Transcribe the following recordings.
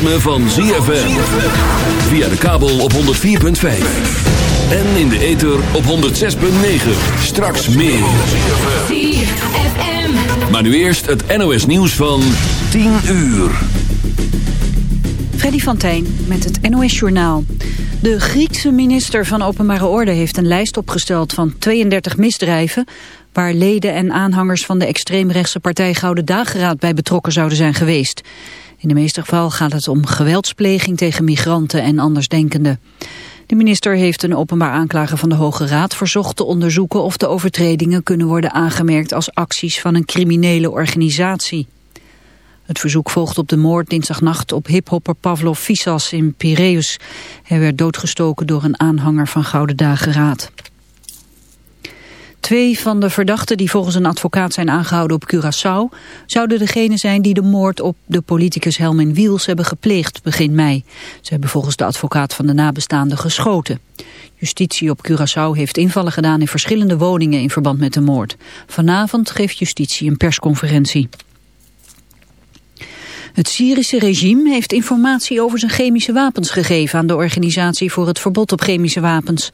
ritme van ZFM. Via de kabel op 104.5. En in de ether op 106.9. Straks meer. ZFM. Maar nu eerst het NOS nieuws van 10 uur. Freddy van Tijn met het NOS Journaal. De Griekse minister van Openbare Orde heeft een lijst opgesteld van 32 misdrijven waar leden en aanhangers van de extreemrechtse partij Gouden Dageraad bij betrokken zouden zijn geweest. In de meeste geval gaat het om geweldspleging tegen migranten en andersdenkenden. De minister heeft een openbaar aanklager van de Hoge Raad verzocht te onderzoeken of de overtredingen kunnen worden aangemerkt als acties van een criminele organisatie. Het verzoek volgt op de moord dinsdagnacht op hiphopper Pavlov Fisas in Piraeus. Hij werd doodgestoken door een aanhanger van Gouden Dageraad. Twee van de verdachten die volgens een advocaat zijn aangehouden op Curaçao... zouden degene zijn die de moord op de politicus Helmin Wiels hebben gepleegd begin mei. Ze hebben volgens de advocaat van de nabestaanden geschoten. Justitie op Curaçao heeft invallen gedaan in verschillende woningen in verband met de moord. Vanavond geeft justitie een persconferentie. Het Syrische regime heeft informatie over zijn chemische wapens gegeven aan de Organisatie voor het Verbod op Chemische Wapens.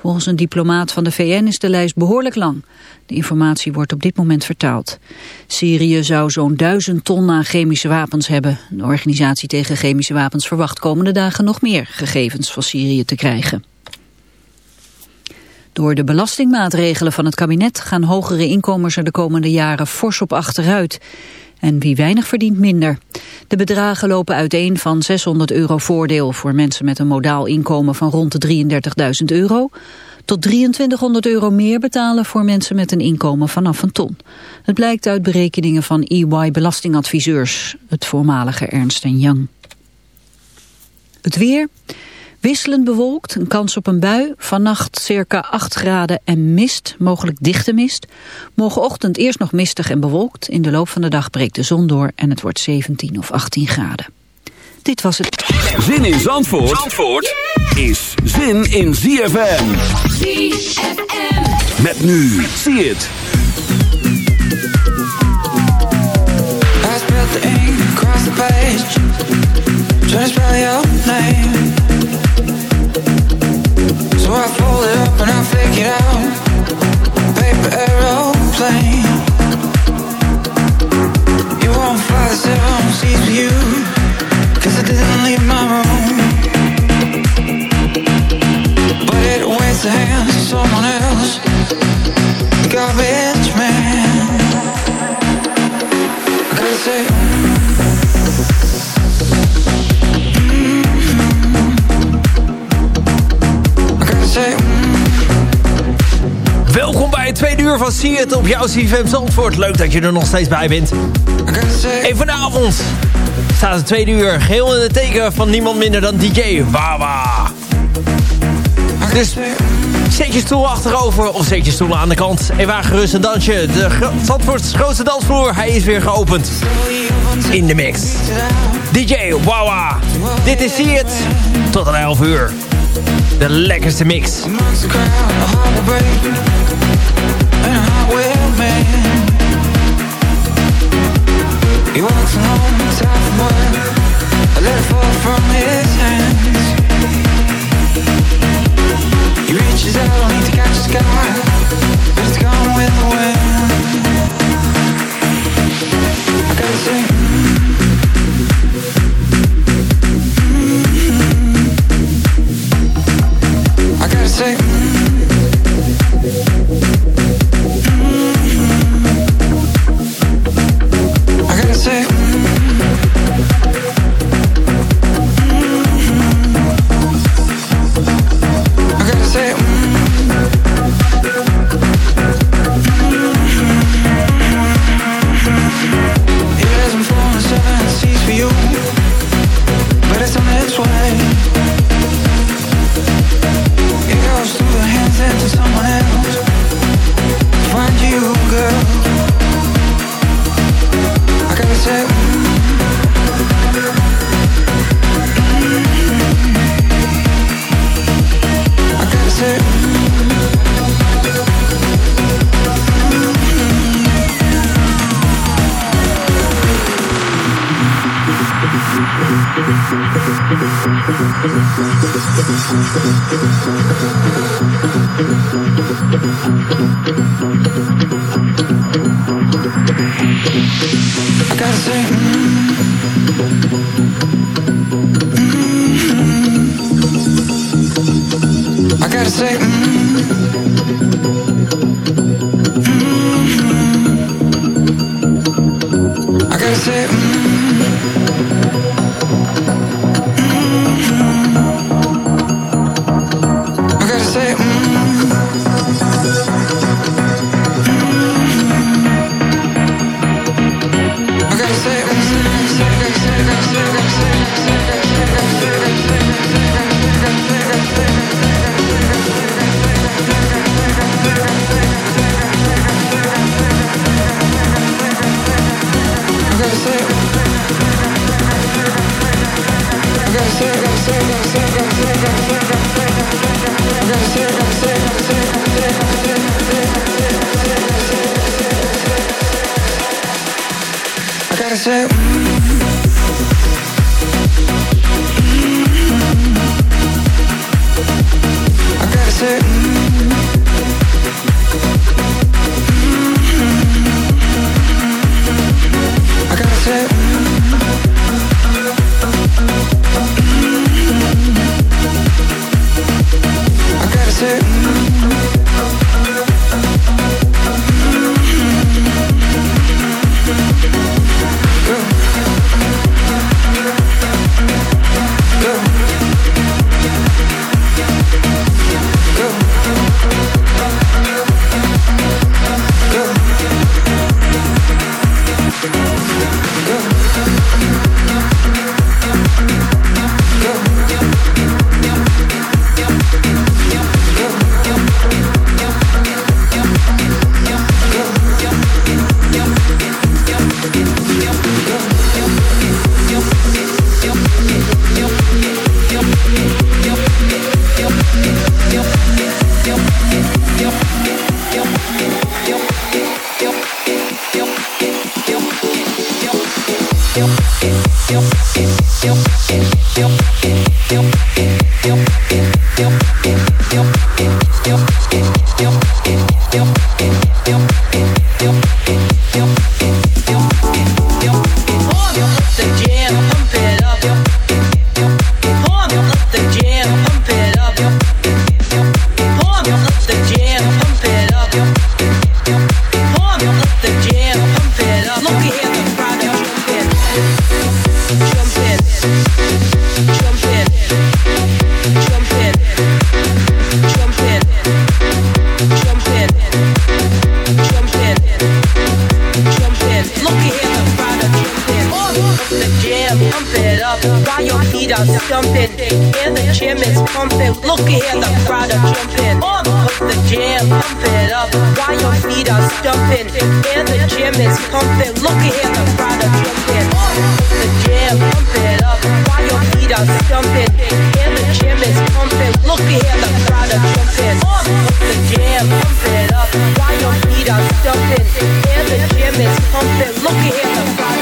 Volgens een diplomaat van de VN is de lijst behoorlijk lang. De informatie wordt op dit moment vertaald. Syrië zou zo'n duizend ton aan chemische wapens hebben. De organisatie tegen chemische wapens verwacht komende dagen nog meer gegevens van Syrië te krijgen. Door de belastingmaatregelen van het kabinet gaan hogere inkomens er de komende jaren fors op achteruit. En wie weinig verdient minder. De bedragen lopen uiteen van 600 euro voordeel voor mensen met een modaal inkomen van rond de 33.000 euro tot 2300 euro meer betalen voor mensen met een inkomen vanaf een ton. Het blijkt uit berekeningen van EY Belastingadviseurs, het voormalige Ernst Young. Het weer... Wisselend bewolkt, een kans op een bui. Vannacht circa 8 graden en mist, mogelijk dichte mist. Morgenochtend eerst nog mistig en bewolkt. In de loop van de dag breekt de zon door en het wordt 17 of 18 graden. Dit was het. Zin in Zandvoort, Zandvoort is zin in ZFM. ZFM. Met nu, zie het. I spelled the ink across the page. Trying to spell your name. So I fold it up and I fake it out. Paper aeroplane. See It op jouw CFM Zandvoort. Leuk dat je er nog steeds bij bent. En vanavond staat het tweede uur geheel in het teken van niemand minder dan DJ Wawa. Dus zet je stoel achterover of zet je stoel aan de kant. En waar gerust een dansje. De Zandvoorts grootste dansvloer, hij is weer geopend. In de mix. DJ Wawa. Dit is See It. Tot een 11 uur. De lekkerste mix. He walks top of work I from his hands. He reaches out only to catch the sky. But it's gone with the wind. I gotta could hear the crowd are jumping. Up the jam, pump it up while your feet are stumping. And the jam is pumping. Look at hear the crowd are jumping. Up the jam, pump it up while your feet are stumping. And the jam is pumping. Look at hear the crowd are jumping. Up the jam, pump it up while your feet are stumping. And the jam is pumping. Look at hear the crowd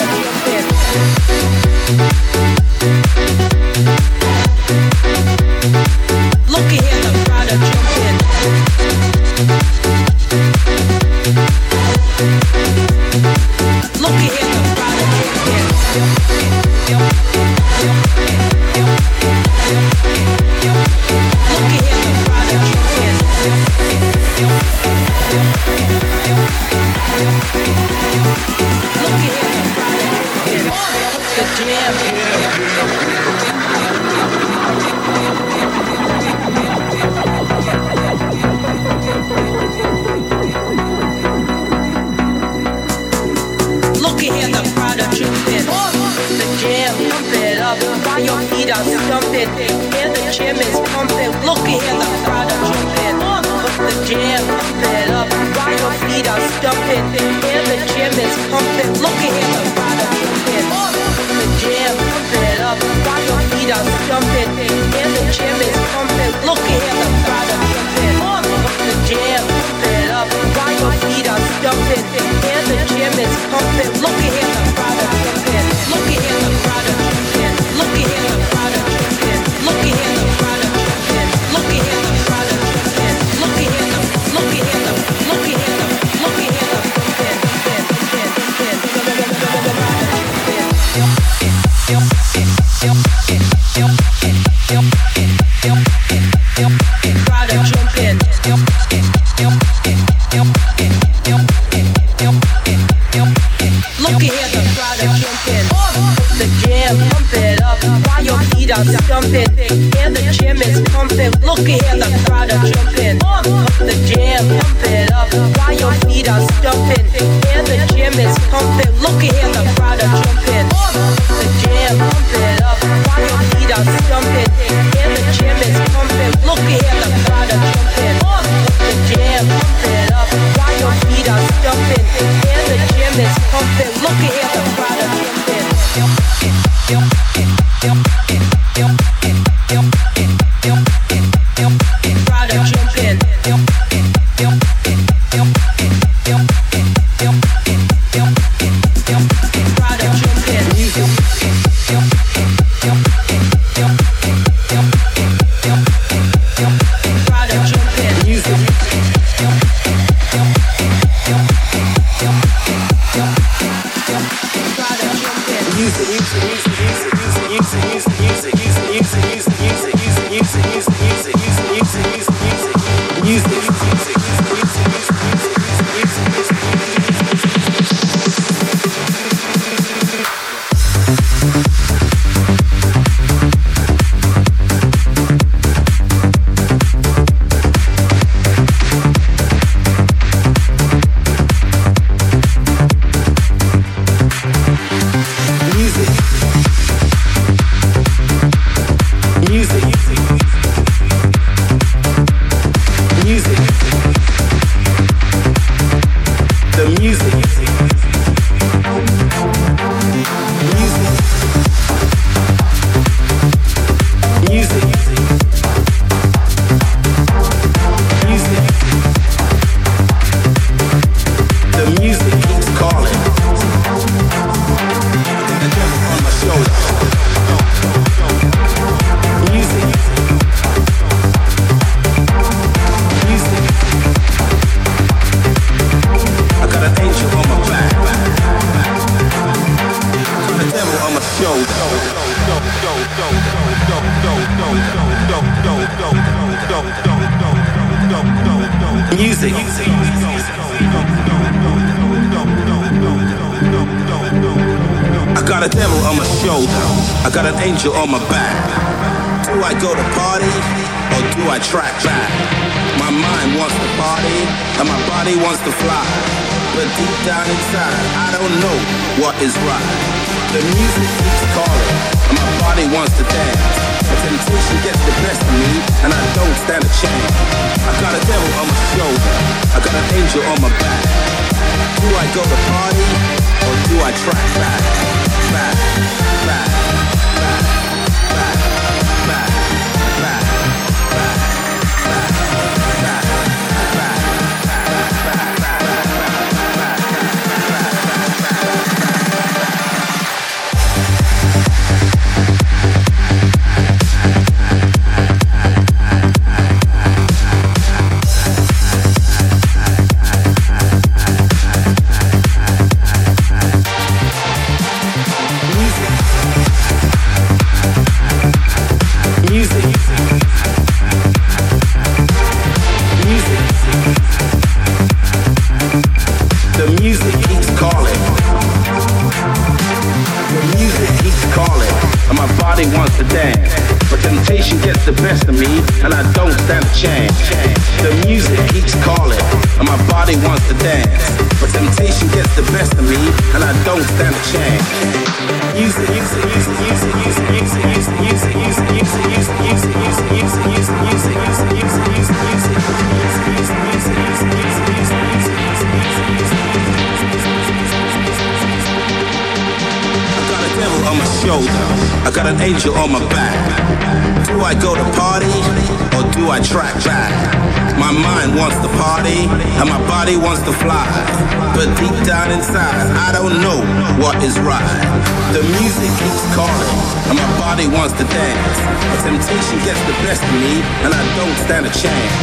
best me, and I don't stand a chance.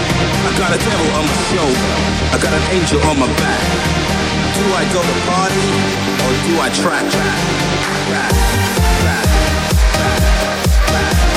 I got a devil on my shoulder, I got an angel on my back. Do I go to party, or do I track, track, track, track, track, track, track?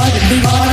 Hadi bir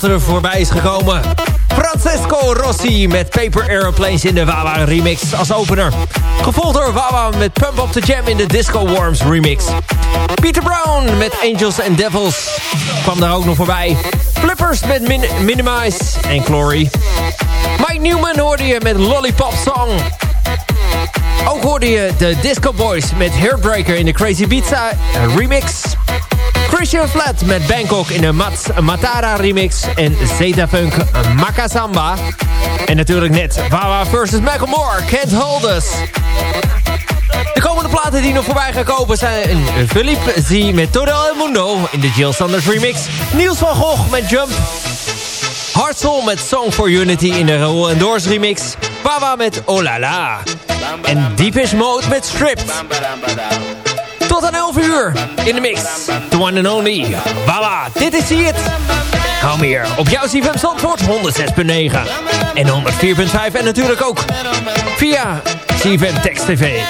wat er voorbij is gekomen. Francesco Rossi met Paper Aeroplanes in de Wawa remix als opener. Gevolgd door Wawa met Pump Up The Jam in de Disco Worms remix. Peter Brown met Angels and Devils kwam daar ook nog voorbij. Flippers met Min Minimize en Glory. Mike Newman hoorde je met Lollipop Song. Ook hoorde je de Disco Boys met Hairbreaker in de Crazy Pizza remix. Christian Flat met Bangkok in de Mats Matara remix. En Zeta Funk Makasamba. En natuurlijk net Wawa versus Michael Can't Hold Us. De komende platen die nog voorbij gaan kopen zijn Philippe Z met Todo El Mundo in de Jill Sanders remix. Niels van Gogh met Jump. Hartzell met Song for Unity in de Raoul Doors remix. Wawa met Oh En Deepest Mode met Stripped. Tot aan 11 uur in de mix. The one and only. Voilà, dit is hier het. Hou meer op jouw CFM Zandvoort 106.9 en 104.5 en natuurlijk ook via CFM Text TV.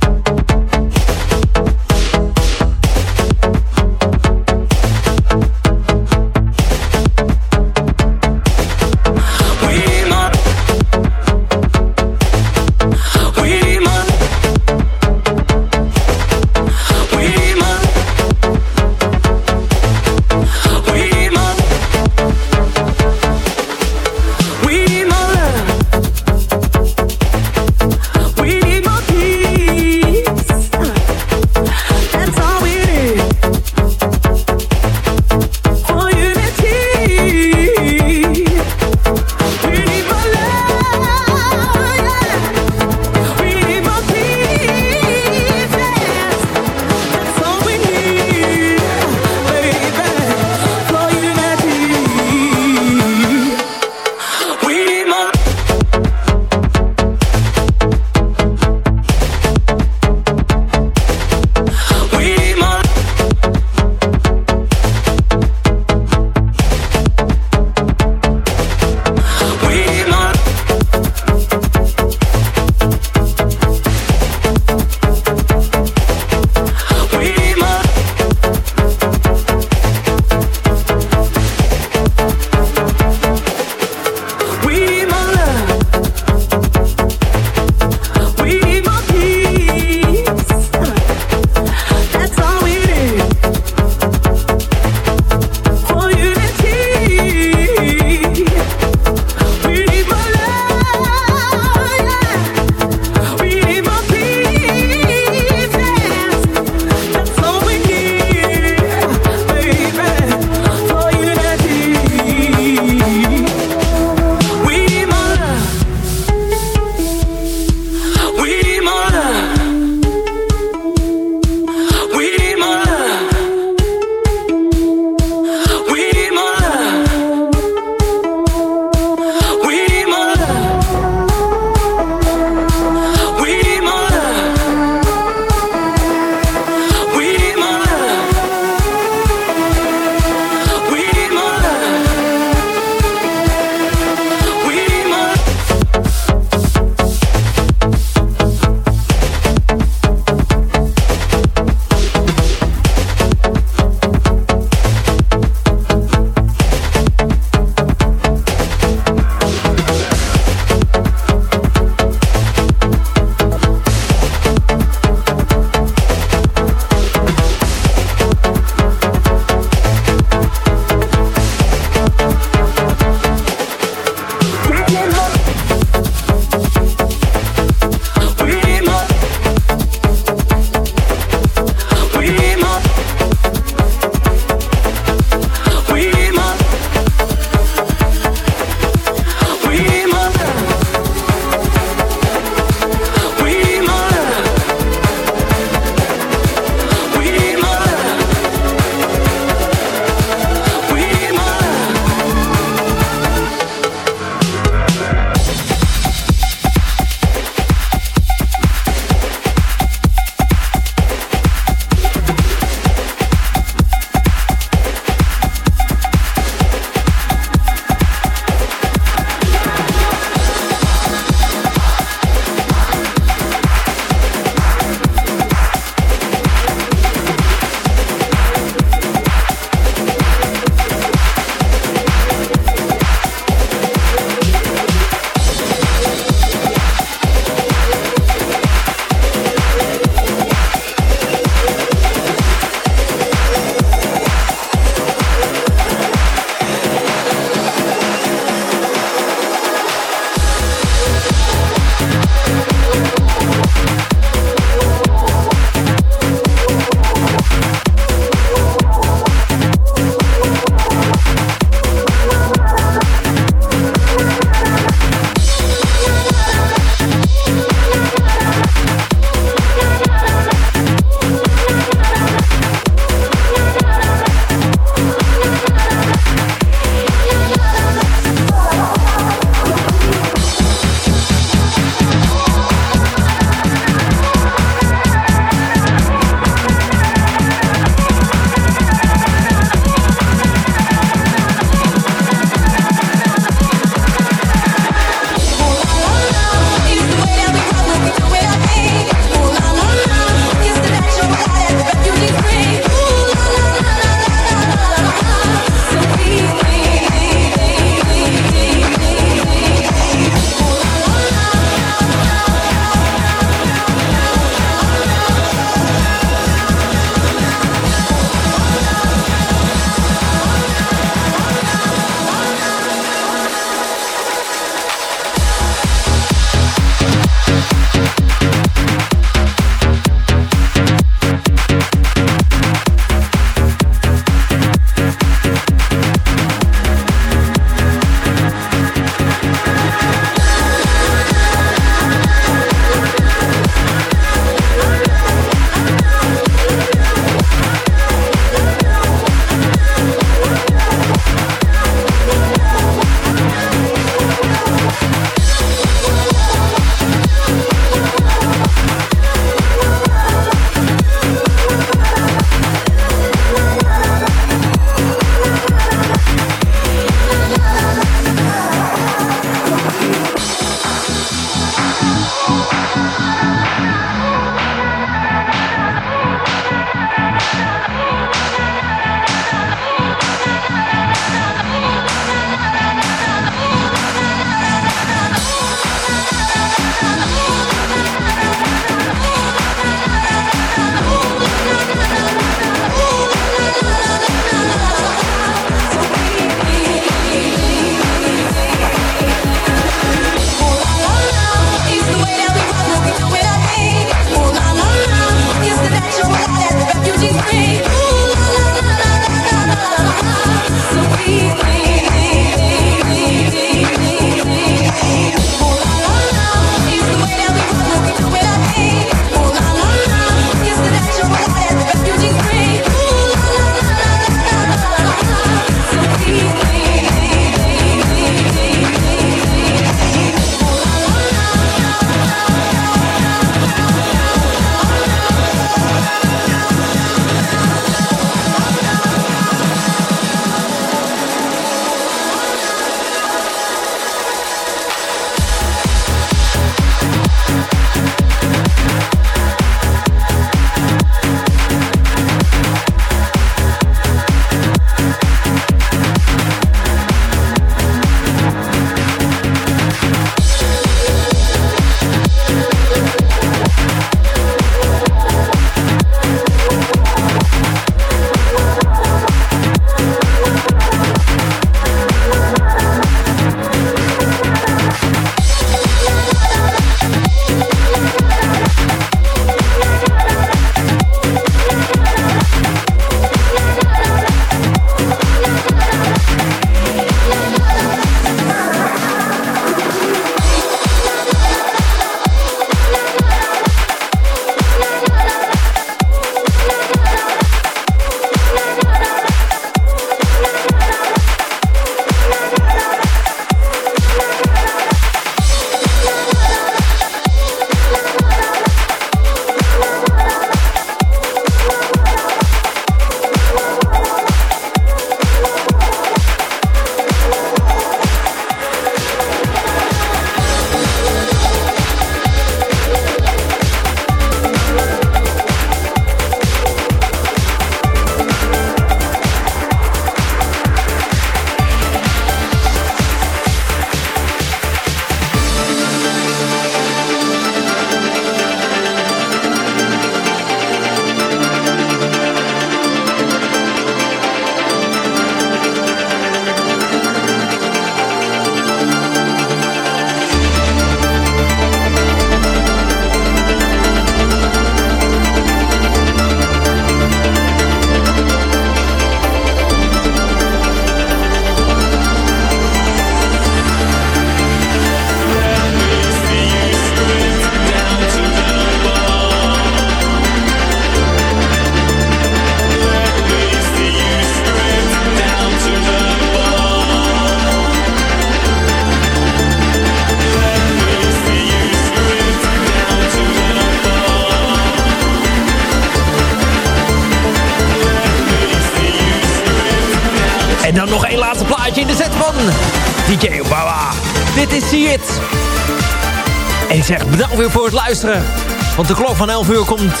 Van 11 uur komt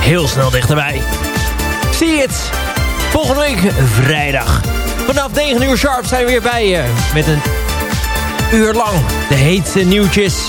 heel snel dichterbij. See It. Volgende week vrijdag. Vanaf 9 uur sharp zijn we weer bij je. Met een uur lang de heetste nieuwtjes